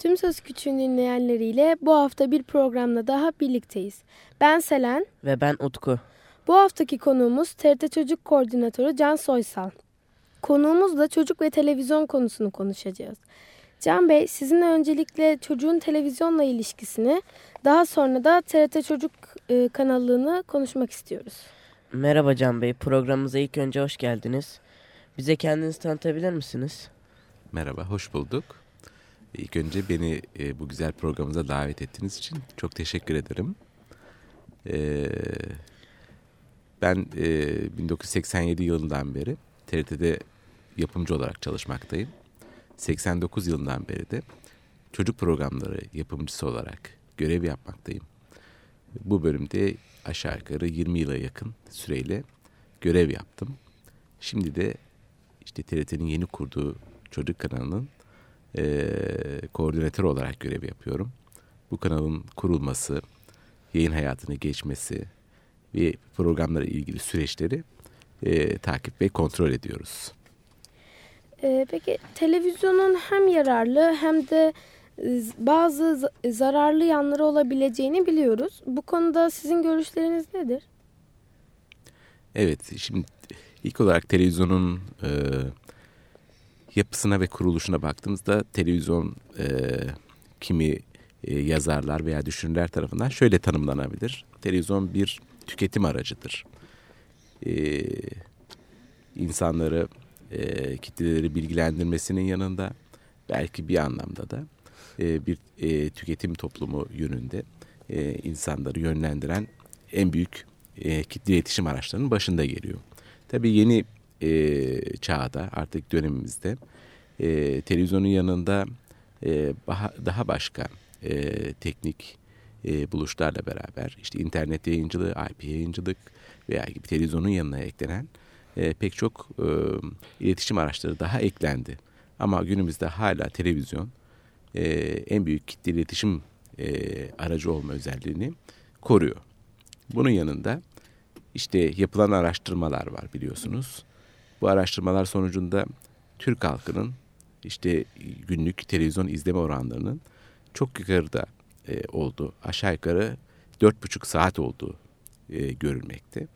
Tüm Söz Küçüğün dinleyenleriyle bu hafta bir programla daha birlikteyiz. Ben Selen. Ve ben Utku. Bu haftaki konuğumuz TRT Çocuk Koordinatörü Can Soysal. Konuğumuzla çocuk ve televizyon konusunu konuşacağız. Can Bey, sizinle öncelikle çocuğun televizyonla ilişkisini, daha sonra da TRT Çocuk e, kanallığını konuşmak istiyoruz. Merhaba Can Bey, programımıza ilk önce hoş geldiniz. Bize kendinizi tanıtabilir misiniz? Merhaba, hoş bulduk. İlk önce beni e, bu güzel programımıza davet ettiğiniz için çok teşekkür ederim. E, ben e, 1987 yılından beri TRT'de yapımcı olarak çalışmaktayım. 89 yılından beri de çocuk programları yapımcısı olarak görev yapmaktayım. Bu bölümde aşağı yukarı 20 yıla yakın süreyle görev yaptım. Şimdi de işte TRT'nin yeni kurduğu çocuk kanalının e, koordinatör olarak görev yapıyorum. Bu kanalın kurulması, yayın hayatını geçmesi ve programlara ilgili süreçleri e, takip ve kontrol ediyoruz. Ee, peki televizyonun hem yararlı hem de e, bazı zararlı yanları olabileceğini biliyoruz. Bu konuda sizin görüşleriniz nedir? Evet, şimdi ilk olarak televizyonun e, yapısına ve kuruluşuna baktığımızda televizyon e, kimi e, yazarlar veya düşünürler tarafından şöyle tanımlanabilir. Televizyon bir tüketim aracıdır. E, insanları, e, kitleleri bilgilendirmesinin yanında belki bir anlamda da e, bir e, tüketim toplumu yönünde e, insanları yönlendiren en büyük e, kitle iletişim araçlarının başında geliyor. Tabii yeni e, çağda artık dönemimizde e, televizyonun yanında e, daha başka e, teknik e, buluşlarla beraber işte internet yayıncılığı, IP yayıncılık veya gibi televizyonun yanına eklenen e, pek çok e, iletişim araçları daha eklendi. Ama günümüzde hala televizyon e, en büyük kitle iletişim e, aracı olma özelliğini koruyor. Bunun yanında işte yapılan araştırmalar var biliyorsunuz. Bu araştırmalar sonucunda Türk halkının işte günlük televizyon izleme oranlarının çok yukarıda e, olduğu, aşağı yukarı dört buçuk saat olduğu e, görülmekte.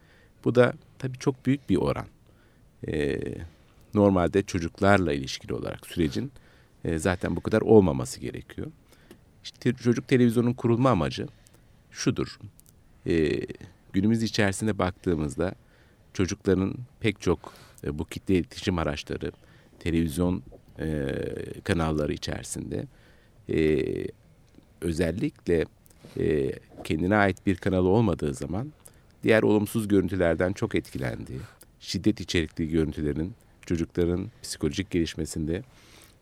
Bu da tabii çok büyük bir oran. E, normalde çocuklarla ilişkili olarak sürecin e, zaten bu kadar olmaması gerekiyor. İşte çocuk televizyonun kurulma amacı şudur. E, günümüz içerisinde baktığımızda çocukların pek çok e, bu kitle iletişim araçları, televizyon e, kanalları içerisinde e, özellikle e, kendine ait bir kanalı olmadığı zaman diğer olumsuz görüntülerden çok etkilendiği, şiddet içerikli görüntülerin çocukların psikolojik gelişmesinde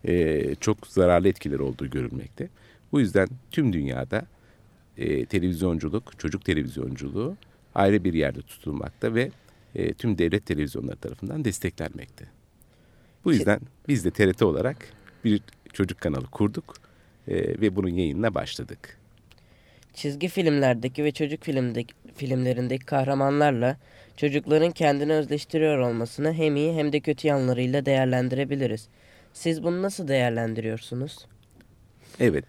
e, çok zararlı etkileri olduğu görülmekte. Bu yüzden tüm dünyada e, televizyonculuk, çocuk televizyonculuğu ayrı bir yerde tutulmakta ve e, tüm devlet televizyonları tarafından desteklenmekte. Bu yüzden biz de TRT olarak bir çocuk kanalı kurduk e, ve bunun yayınına başladık. Çizgi filmlerdeki ve çocuk filmdeki, filmlerindeki kahramanlarla çocukların kendini özleştiriyor olmasını hem iyi hem de kötü yanlarıyla değerlendirebiliriz. Siz bunu nasıl değerlendiriyorsunuz? Evet,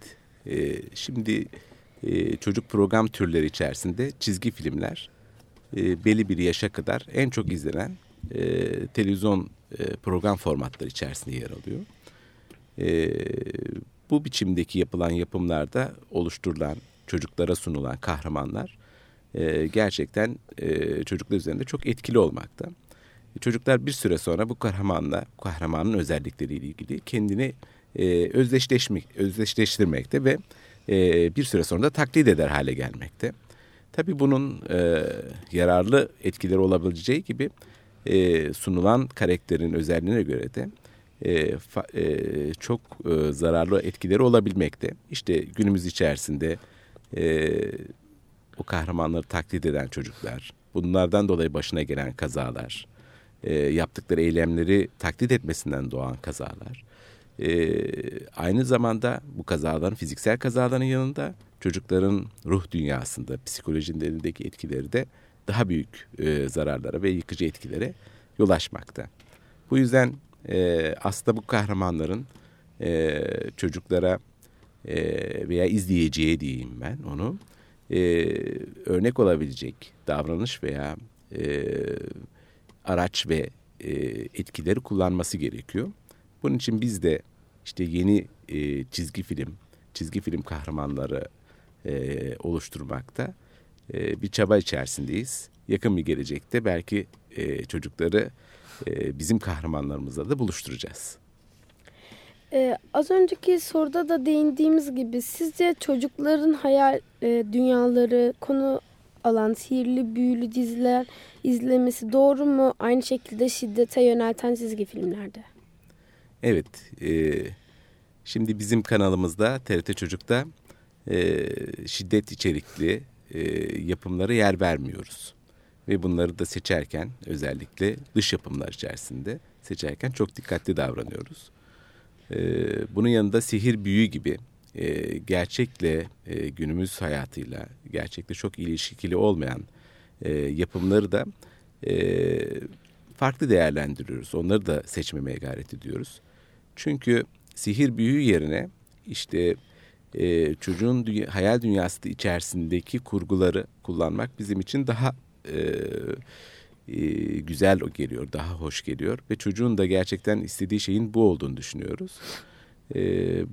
e, şimdi e, çocuk program türleri içerisinde çizgi filmler e, belli bir yaşa kadar en çok izlenen e, televizyon e, program formatları içerisinde yer alıyor. E, bu biçimdeki yapılan yapımlarda oluşturulan, çocuklara sunulan kahramanlar e, gerçekten e, çocuklar üzerinde çok etkili olmakta. Çocuklar bir süre sonra bu kahramanla, kahramanın özellikleriyle ilgili kendini e, özdeşleşmek, özdeşleştirmekte ve e, bir süre sonra da taklit eder hale gelmekte. Tabii bunun e, yararlı etkileri olabileceği gibi e, sunulan karakterin özelliğine göre de e, fa, e, çok e, zararlı etkileri olabilmekte. İşte günümüz içerisinde e, o kahramanları taklit eden çocuklar, bunlardan dolayı başına gelen kazalar, e, yaptıkları eylemleri taklit etmesinden doğan kazalar. E, aynı zamanda bu kazaların, fiziksel kazaların yanında çocukların ruh dünyasında, psikolojinin etkileri de daha büyük e, zararlara ve yıkıcı etkilere yol açmakta. Bu yüzden e, aslında bu kahramanların e, çocuklara e, veya izleyeceği diyeyim ben onu e, örnek olabilecek davranış veya e, araç ve e, etkileri kullanması gerekiyor. Bunun için biz de işte yeni e, çizgi film, çizgi film kahramanları e, oluşturmakta e, bir çaba içerisindeyiz. Yakın bir gelecekte belki e, çocukları e, bizim kahramanlarımızla da buluşturacağız. Ee, az önceki soruda da değindiğimiz gibi sizce çocukların hayal e, dünyaları konu alan sihirli büyülü diziler izlemesi doğru mu? Aynı şekilde şiddete yönelten çizgi filmlerde. Evet. E, şimdi bizim kanalımızda TRT Çocuk'ta e, şiddet içerikli e, yapımlara yer vermiyoruz. Ve bunları da seçerken özellikle dış yapımlar içerisinde seçerken çok dikkatli davranıyoruz. E, bunun yanında sihir büyü gibi e, gerçekle e, günümüz hayatıyla gerçekle çok ilişkili olmayan e, yapımları da e, farklı değerlendiriyoruz. Onları da seçmemeye gayret ediyoruz. Çünkü sihir büyü yerine işte e, çocuğun dünya, hayal dünyası içerisindeki kurguları kullanmak bizim için daha e, e, güzel geliyor, daha hoş geliyor ve çocuğun da gerçekten istediği şeyin bu olduğunu düşünüyoruz. E,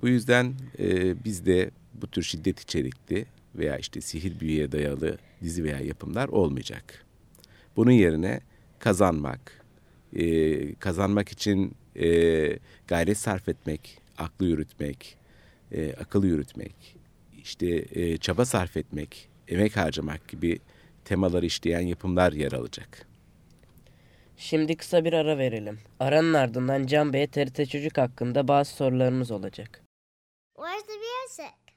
bu yüzden e, biz de bu tür şiddet içerikli veya işte sihir büyüye dayalı dizi veya yapımlar olmayacak. Bunun yerine kazanmak, e, kazanmak için e, gayret sarf etmek, aklı yürütmek, e, akıl yürütmek, işte e, çaba sarf etmek, emek harcamak gibi temaları işleyen yapımlar yer alacak. Şimdi kısa bir ara verelim. Aranın ardından Can Bey'e TRT Çocuk hakkında bazı sorularımız olacak. Where's the music?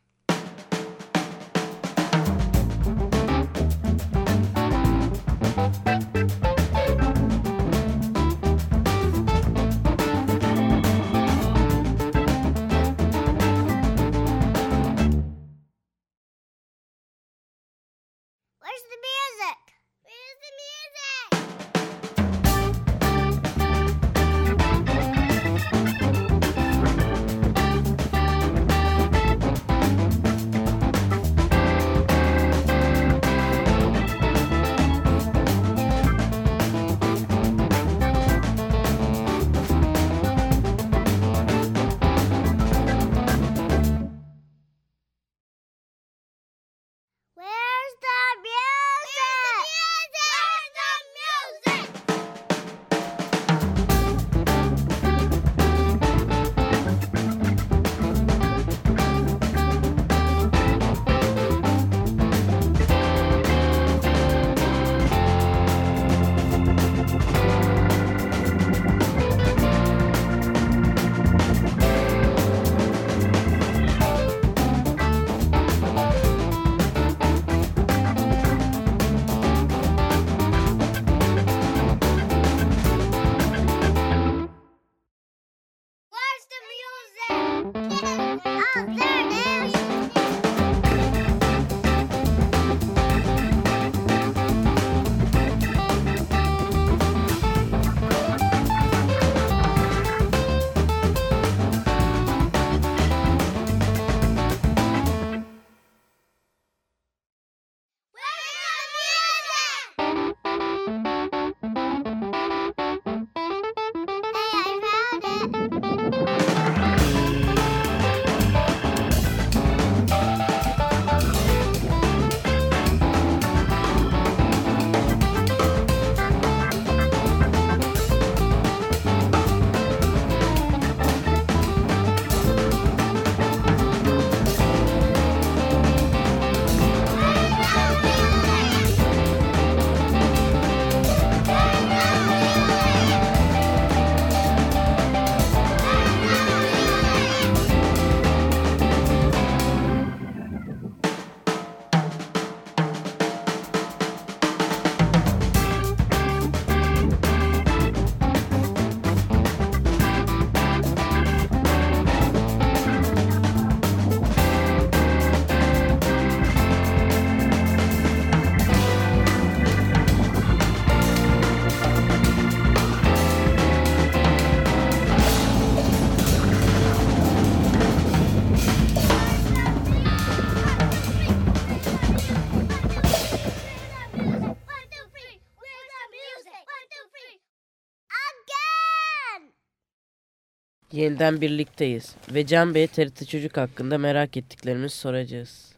Yeniden birlikteyiz ve Can Bey TRT Çocuk hakkında merak ettiklerimizi soracağız.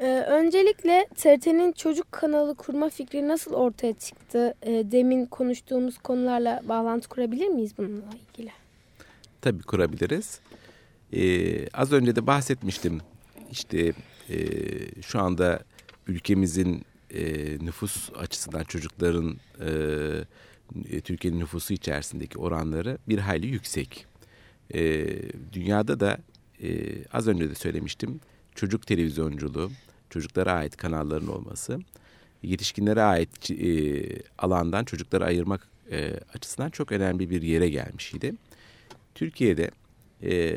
Ee, öncelikle TRT'nin çocuk kanalı kurma fikri nasıl ortaya çıktı? Ee, demin konuştuğumuz konularla bağlantı kurabilir miyiz bununla ilgili? Tabii kurabiliriz. Ee, az önce de bahsetmiştim. İşte e, şu anda ülkemizin e, nüfus açısından çocukların e, Türkiye'nin nüfusu içerisindeki oranları bir hayli yüksek. E, dünyada da e, az önce de söylemiştim çocuk televizyonculuğu, çocuklara ait kanalların olması, yetişkinlere ait e, alandan çocukları ayırmak e, açısından çok önemli bir yere gelmiş idi. Türkiye'de e,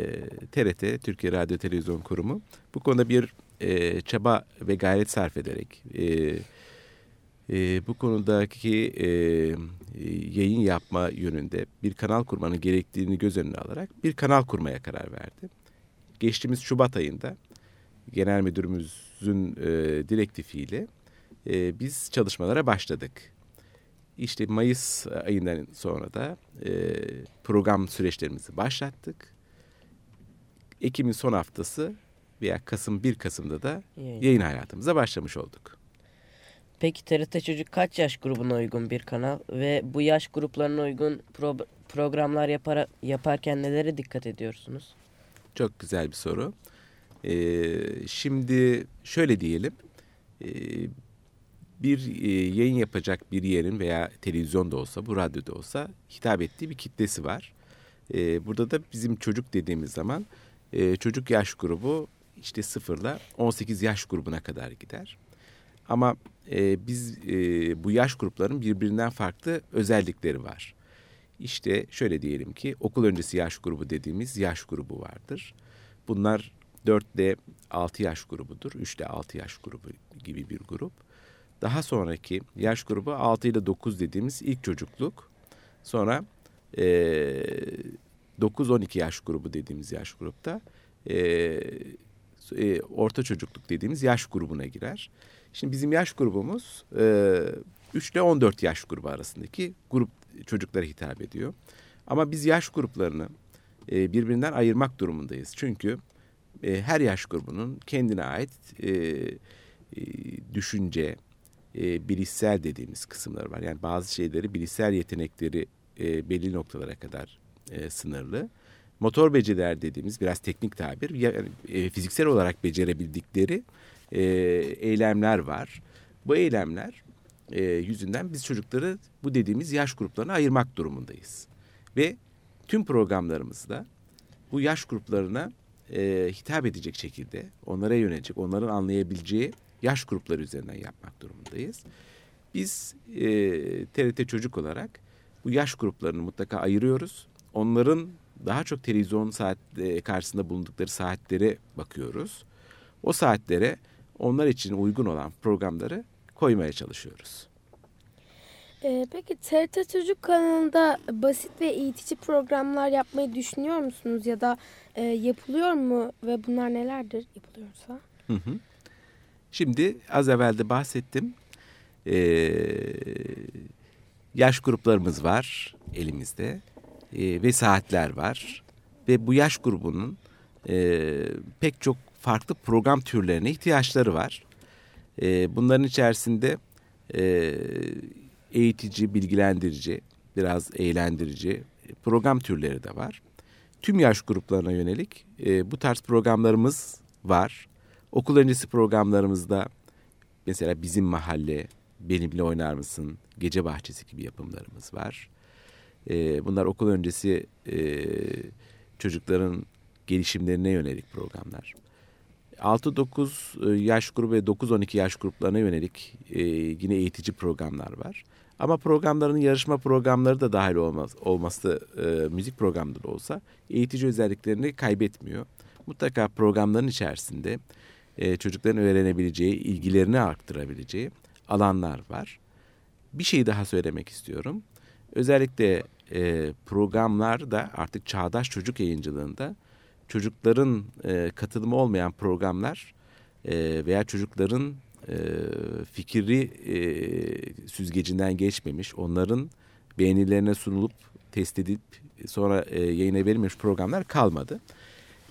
TRT, Türkiye Radyo Televizyon Kurumu bu konuda bir e, çaba ve gayret sarf ederek e, e, bu konudaki e, yayın yapma yönünde bir kanal kurmanın gerektiğini göz önüne alarak bir kanal kurmaya karar verdi. Geçtiğimiz Şubat ayında genel müdürümüzün e, direktifiyle e, biz çalışmalara başladık. İşte Mayıs ayından sonra da e, program süreçlerimizi başlattık. Ekim'in son haftası veya Kasım 1 Kasım'da da Yayın. yayın hayatımıza başlamış olduk. Peki TRT Çocuk kaç yaş grubuna uygun bir kanal ve bu yaş gruplarına uygun pro- programlar yapar yaparken nelere dikkat ediyorsunuz? Çok güzel bir soru. Ee, şimdi şöyle diyelim. Ee, bir e, yayın yapacak bir yerin veya televizyonda olsa, bu radyoda olsa hitap ettiği bir kitlesi var. Ee, burada da bizim çocuk dediğimiz zaman e, çocuk yaş grubu işte sıfırla 18 yaş grubuna kadar gider. Ama e, biz e, bu yaş grupların birbirinden farklı özellikleri var. İşte şöyle diyelim ki okul öncesi yaş grubu dediğimiz yaş grubu vardır. Bunlar 4 ile 6 yaş grubudur. 3 ile 6 yaş grubu gibi bir grup. Daha sonraki yaş grubu 6 ile 9 dediğimiz ilk çocukluk. Sonra e, 9-12 yaş grubu dediğimiz yaş grupta e, e, orta çocukluk dediğimiz yaş grubuna girer. Şimdi bizim yaş grubumuz e, 3 ile 14 yaş grubu arasındaki grup çocuklara hitap ediyor. Ama biz yaş gruplarını e, birbirinden ayırmak durumundayız. Çünkü e, her yaş grubunun kendine ait e, e, düşünce, e, bilişsel dediğimiz kısımları var. Yani bazı şeyleri bilişsel yetenekleri e, belli noktalara kadar e, sınırlı. Motor beceriler dediğimiz biraz teknik tabir, yani, e, fiziksel olarak becerebildikleri e, eylemler var. Bu eylemler e, yüzünden biz çocukları bu dediğimiz yaş gruplarına ayırmak durumundayız. Ve tüm programlarımızda bu yaş gruplarına e, hitap edecek şekilde onlara yönelecek, onların anlayabileceği yaş grupları üzerinden yapmak durumundayız. Biz e, TRT Çocuk olarak bu yaş gruplarını mutlaka ayırıyoruz. Onların daha çok televizyon saat e, karşısında bulundukları saatlere bakıyoruz. O saatlere onlar için uygun olan programları koymaya çalışıyoruz. Ee, peki TRT Çocuk kanalında basit ve eğitici programlar yapmayı düşünüyor musunuz ya da e, yapılıyor mu ve bunlar nelerdir yapılıyorsa? Hı hı. Şimdi az evvel de bahsettim. Ee, yaş gruplarımız var elimizde ee, ve saatler var. Ve bu yaş grubunun e, pek çok farklı program türlerine ihtiyaçları var. Ee, bunların içerisinde e, eğitici, bilgilendirici, biraz eğlendirici program türleri de var. Tüm yaş gruplarına yönelik e, bu tarz programlarımız var. Okul öncesi programlarımızda mesela bizim mahalle, benimle oynar mısın, gece bahçesi gibi yapımlarımız var. E, bunlar okul öncesi e, çocukların gelişimlerine yönelik programlar. 6-9 yaş grubu ve 9-12 yaş gruplarına yönelik e, yine eğitici programlar var. Ama programların yarışma programları da dahil olmaz, olması e, müzik programları olsa eğitici özelliklerini kaybetmiyor. Mutlaka programların içerisinde e, çocukların öğrenebileceği, ilgilerini arttırabileceği alanlar var. Bir şey daha söylemek istiyorum. Özellikle e, programlarda artık çağdaş çocuk yayıncılığında çocukların e, katılımı olmayan programlar e, veya çocukların e, fikri e, süzgecinden geçmemiş, onların beğenilerine sunulup test edip sonra e, yayına verilmemiş programlar kalmadı.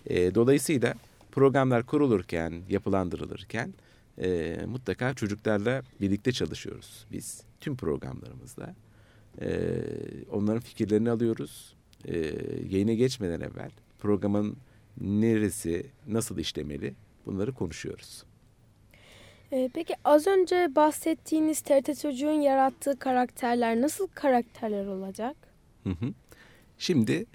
E, dolayısıyla programlar kurulurken, yapılandırılırken e, mutlaka çocuklarla birlikte çalışıyoruz biz tüm programlarımızda. E, onların fikirlerini alıyoruz. E, yayına geçmeden evvel programın neresi, nasıl işlemeli bunları konuşuyoruz. Ee, peki az önce bahsettiğiniz TRT Çocuğun yarattığı karakterler nasıl karakterler olacak? Hı hı. Şimdi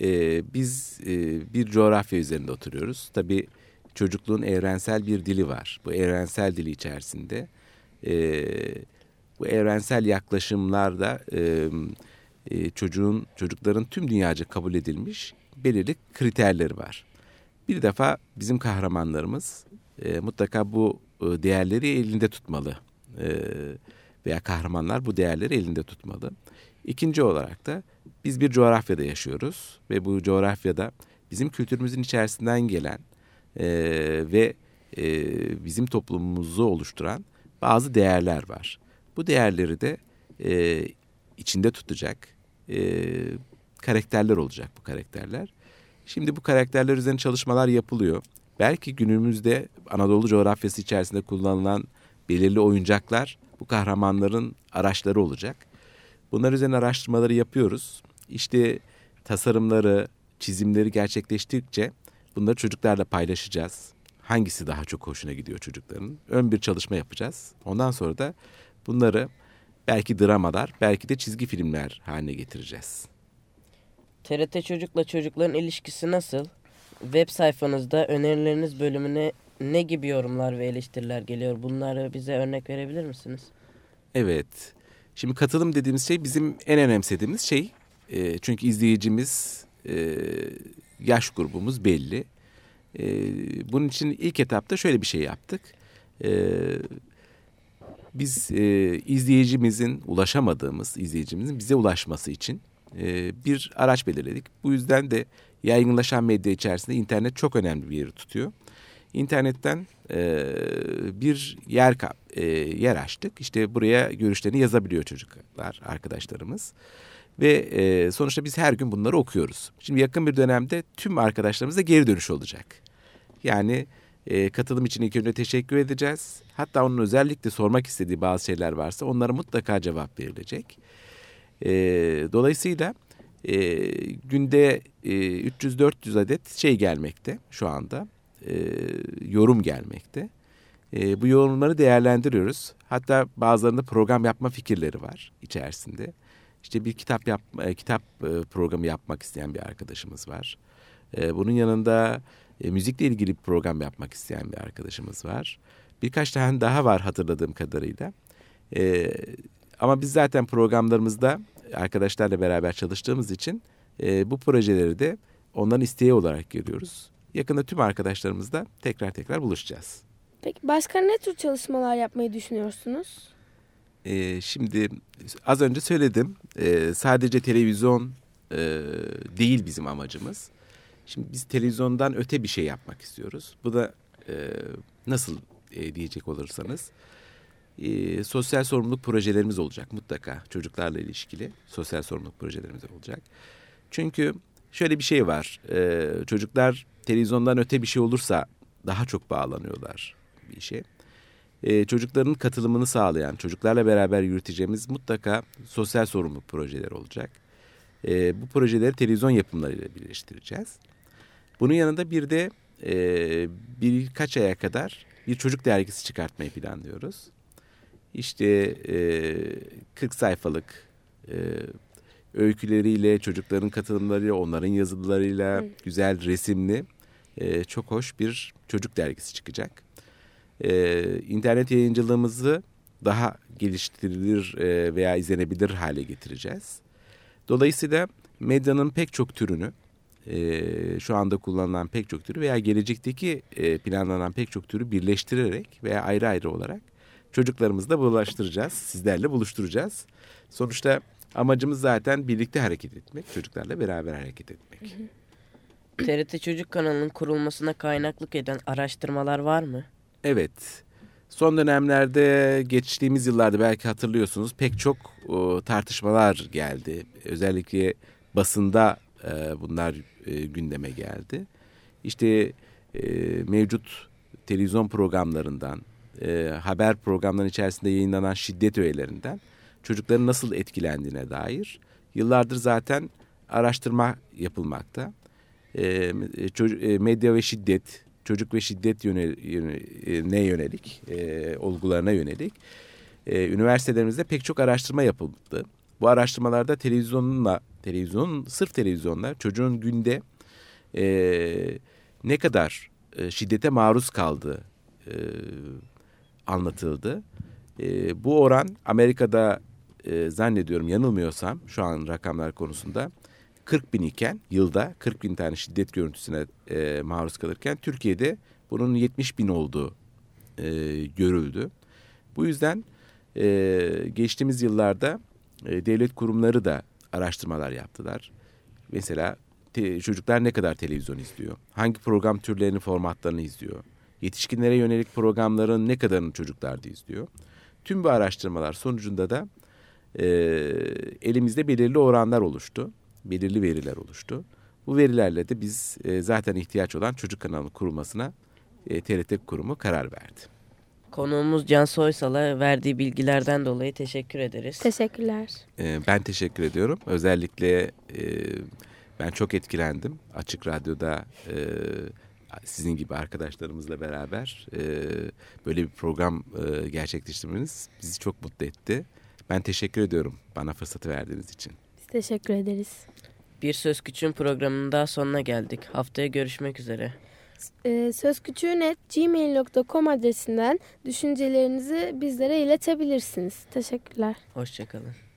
e, biz e, bir coğrafya üzerinde oturuyoruz. Tabii çocukluğun evrensel bir dili var. Bu evrensel dili içerisinde e, bu evrensel yaklaşımlarda e, e, çocuğun çocukların tüm dünyaca kabul edilmiş belirli kriterleri var. Bir defa bizim kahramanlarımız e, mutlaka bu e, değerleri elinde tutmalı. E, veya kahramanlar bu değerleri elinde tutmalı. İkinci olarak da biz bir coğrafyada yaşıyoruz ve bu coğrafyada bizim kültürümüzün içerisinden gelen e, ve e, bizim toplumumuzu oluşturan bazı değerler var. Bu değerleri de e, içinde tutacak e, karakterler olacak bu karakterler. Şimdi bu karakterler üzerine çalışmalar yapılıyor. Belki günümüzde Anadolu coğrafyası içerisinde kullanılan belirli oyuncaklar bu kahramanların araçları olacak. Bunlar üzerine araştırmaları yapıyoruz. İşte tasarımları, çizimleri gerçekleştikçe bunları çocuklarla paylaşacağız. Hangisi daha çok hoşuna gidiyor çocukların? Ön bir çalışma yapacağız. Ondan sonra da bunları belki dramalar, belki de çizgi filmler haline getireceğiz. TRT Çocuk'la çocukların ilişkisi nasıl? Web sayfanızda önerileriniz bölümüne ne gibi yorumlar ve eleştiriler geliyor? Bunları bize örnek verebilir misiniz? Evet. Şimdi katılım dediğimiz şey bizim en önemsediğimiz şey. E, çünkü izleyicimiz, e, yaş grubumuz belli. E, bunun için ilk etapta şöyle bir şey yaptık. E, biz e, izleyicimizin, ulaşamadığımız izleyicimizin bize ulaşması için e, bir araç belirledik. Bu yüzden de yaygınlaşan medya içerisinde internet çok önemli bir yeri tutuyor. İnternetten e, bir yer e, yer açtık. İşte buraya görüşlerini yazabiliyor çocuklar, arkadaşlarımız. Ve e, sonuçta biz her gün bunları okuyoruz. Şimdi yakın bir dönemde tüm arkadaşlarımıza geri dönüş olacak. Yani e, katılım için ilk önce teşekkür edeceğiz. Hatta onun özellikle sormak istediği bazı şeyler varsa onlara mutlaka cevap verilecek. E, dolayısıyla e, günde e, 300-400 adet şey gelmekte şu anda. E, yorum gelmekte. E, bu yorumları değerlendiriyoruz. Hatta bazılarında program yapma fikirleri var içerisinde. İşte bir kitap yap, e, kitap e, programı yapmak isteyen bir arkadaşımız var. E, bunun yanında e, müzikle ilgili bir program yapmak isteyen bir arkadaşımız var. Birkaç tane daha var hatırladığım kadarıyla. E, ama biz zaten programlarımızda arkadaşlarla beraber çalıştığımız için e, bu projeleri de onların isteği olarak görüyoruz. Yakında tüm arkadaşlarımızla tekrar tekrar buluşacağız. Peki başka ne tür çalışmalar yapmayı düşünüyorsunuz? Ee, şimdi az önce söyledim. Ee, sadece televizyon e, değil bizim amacımız. Şimdi biz televizyondan öte bir şey yapmak istiyoruz. Bu da e, nasıl e, diyecek olursanız e, sosyal sorumluluk projelerimiz olacak mutlaka çocuklarla ilişkili sosyal sorumluluk projelerimiz olacak. Çünkü şöyle bir şey var e, çocuklar televizyondan öte bir şey olursa daha çok bağlanıyorlar bir işe. E, çocukların katılımını sağlayan çocuklarla beraber yürüteceğimiz mutlaka sosyal sorumluluk projeleri olacak. E, bu projeleri televizyon yapımlarıyla birleştireceğiz. Bunun yanında bir de e, birkaç aya kadar bir çocuk dergisi çıkartmayı planlıyoruz. İşte e, 40 sayfalık e, öyküleriyle, çocukların katılımlarıyla, onların yazılarıyla evet. güzel resimli e, çok hoş bir çocuk dergisi çıkacak. E, internet yayıncılığımızı daha geliştirilir e, veya izlenebilir hale getireceğiz. Dolayısıyla medyanın pek çok türünü, e, şu anda kullanılan pek çok türü veya gelecekteki e, planlanan pek çok türü birleştirerek veya ayrı ayrı olarak çocuklarımızla bulaştıracağız, sizlerle buluşturacağız. Sonuçta amacımız zaten birlikte hareket etmek, çocuklarla beraber hareket etmek. TRT Çocuk kanalının kurulmasına kaynaklık eden araştırmalar var mı? Evet. Son dönemlerde geçtiğimiz yıllarda belki hatırlıyorsunuz pek çok o, tartışmalar geldi. Özellikle basında e, bunlar e, gündeme geldi. İşte e, mevcut televizyon programlarından, haber programlarının içerisinde yayınlanan şiddet öğelerinden çocukların nasıl etkilendiğine dair yıllardır zaten araştırma yapılmakta. Medya ve şiddet, çocuk ve şiddet yönel, ne yönelik, olgularına yönelik üniversitelerimizde pek çok araştırma yapıldı. Bu araştırmalarda televizyonla, televizyon, sırf televizyonla çocuğun günde e, ne kadar e, şiddete maruz kaldığı e, anlatıldı. E, bu oran Amerika'da e, zannediyorum yanılmıyorsam şu an rakamlar konusunda 40 bin iken yılda 40 bin tane şiddet görüntüsüne e, maruz kalırken Türkiye'de bunun 70 bin olduğu e, görüldü. Bu yüzden e, geçtiğimiz yıllarda e, devlet kurumları da araştırmalar yaptılar. Mesela te, çocuklar ne kadar televizyon izliyor? Hangi program türlerini, formatlarını izliyor? Yetişkinlere yönelik programların ne kadarını çocuklar da izliyor? Tüm bu araştırmalar sonucunda da e, elimizde belirli oranlar oluştu. Belirli veriler oluştu. Bu verilerle de biz e, zaten ihtiyaç olan çocuk kanalı kurulmasına e, TRT kurumu karar verdi. Konuğumuz Can Soysal'a verdiği bilgilerden dolayı teşekkür ederiz. Teşekkürler. E, ben teşekkür ediyorum. Özellikle e, ben çok etkilendim. Açık Radyo'da e, sizin gibi arkadaşlarımızla beraber e, böyle bir program e, gerçekleştirmeniz bizi çok mutlu etti. Ben teşekkür ediyorum bana fırsatı verdiğiniz için. Biz teşekkür ederiz. Bir Söz Küçüğün programının daha sonuna geldik. Haftaya görüşmek üzere. Ee, sözküçüğünet.gmail.com adresinden düşüncelerinizi bizlere iletebilirsiniz. Teşekkürler. Hoşçakalın.